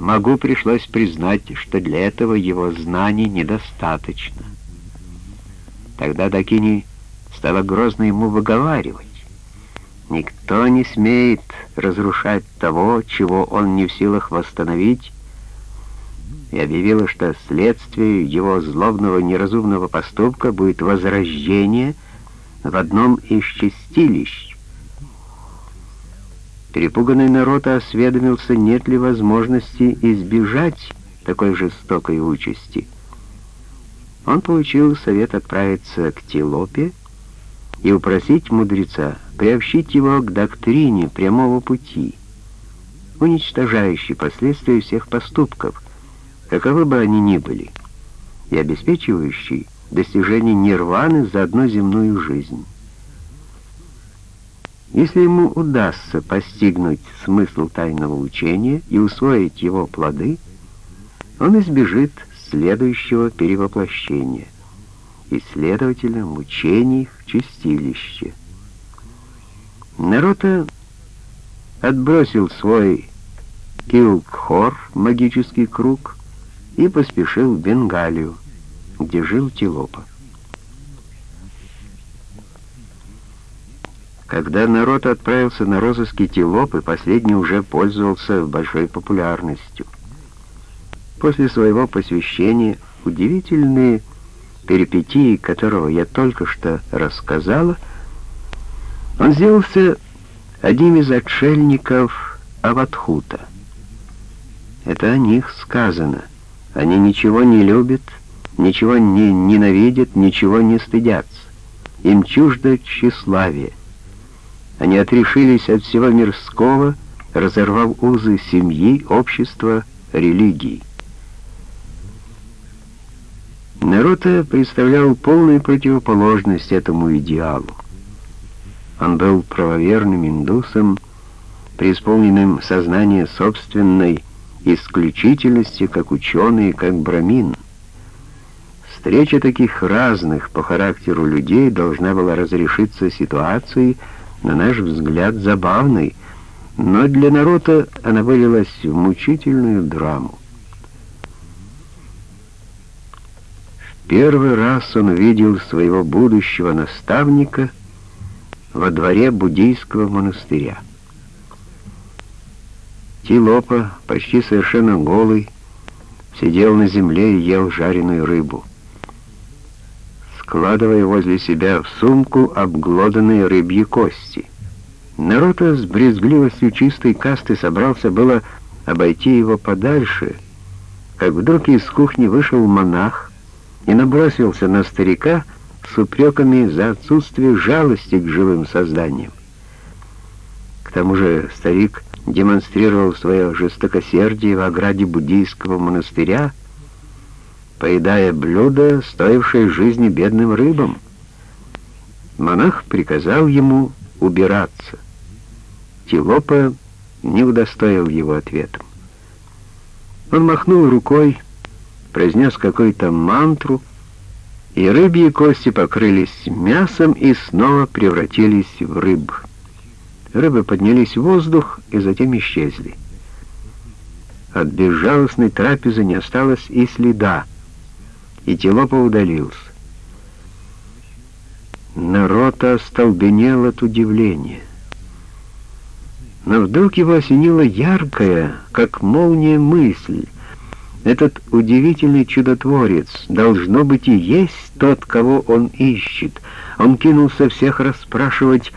Могу пришлось признать, что для этого его знаний недостаточно. Тогда Дакини стала грозно ему выговаривать. Никто не смеет разрушать того, чего он не в силах восстановить, и объявила, что следствие его злобного неразумного поступка будет возрождение в одном из чистилищ. Перепуганный народ осведомился, нет ли возможности избежать такой жестокой участи. Он получил совет отправиться к Тилопе и упросить мудреца приобщить его к доктрине прямого пути, уничтожающей последствия всех поступков, каковы бы они ни были, и обеспечивающей достижение нирваны за одну земную жизнь. Если ему удастся постигнуть смысл тайного учения и усвоить его плоды, он избежит следующего перевоплощения и, следовательно, мучений в чистилище. Наруто отбросил свой Килкхор, магический круг, и поспешил в Бенгалию, где жил Тилопа. Когда народ отправился на розыски Тилопы, последний уже пользовался большой популярностью. После своего посвящения удивительные перипетии, которого я только что рассказала, он сделался одним из отшельников Аватхута. Это о них сказано. Они ничего не любят, ничего не ненавидят, ничего не стыдятся. Им чуждо тщеславие. Они отрешились от всего мирского, разорвав узы семьи, общества, религии. Наруто представлял полную противоположность этому идеалу. Он был правоверным индусом, преисполненным сознания собственной исключительности, как ученый как брамин. Встреча таких разных по характеру людей должна была разрешиться ситуацией, на наш взгляд, забавной, но для народа она вылилась в мучительную драму. В первый раз он видел своего будущего наставника во дворе буддийского монастыря. Тилопа, почти совершенно голый, сидел на земле и ел жареную рыбу, складывая возле себя в сумку обглоданные рыбьи кости. Народ с брезгливостью чистой касты собрался было обойти его подальше, как вдруг из кухни вышел монах и набросился на старика с упреками за отсутствие жалости к живым созданиям. К тому же старик демонстрировал свое жестокосердие в ограде буддийского монастыря, поедая блюдо, стоившее жизни бедным рыбам. Монах приказал ему убираться. Тилопа не удостоил его ответом. Он махнул рукой, произнес какую-то мантру, и рыбьи кости покрылись мясом и снова превратились в рыб. Рыбы поднялись в воздух и затем исчезли. От безжалостной трапезы не осталось и следа, и Телопа удалился. Народ остолбенел от удивления. Но вдруг его осенила яркая, как молния, мысль. Этот удивительный чудотворец должно быть и есть тот, кого он ищет. Он кинулся всех расспрашивать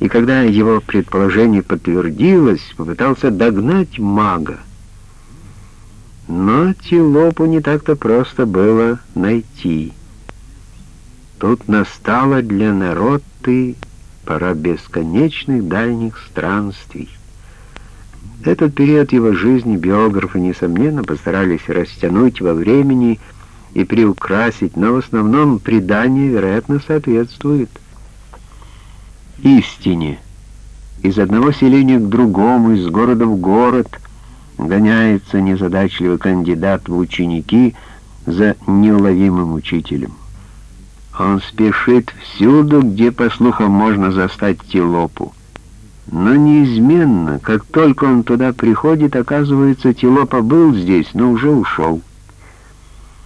и когда его предположение подтвердилось, попытался догнать мага. Но Тилопу не так-то просто было найти. Тут настала для народы пора бесконечных дальних странствий. Этот период его жизни биографы, несомненно, постарались растянуть во времени и приукрасить, но в основном предание, вероятно, соответствует истине. Из одного селения к другому, из города в город гоняется незадачливый кандидат в ученики за неуловимым учителем. Он спешит всюду, где, по слухам, можно застать Тилопу. Но неизменно, как только он туда приходит, оказывается, Тилопа был здесь, но уже ушел.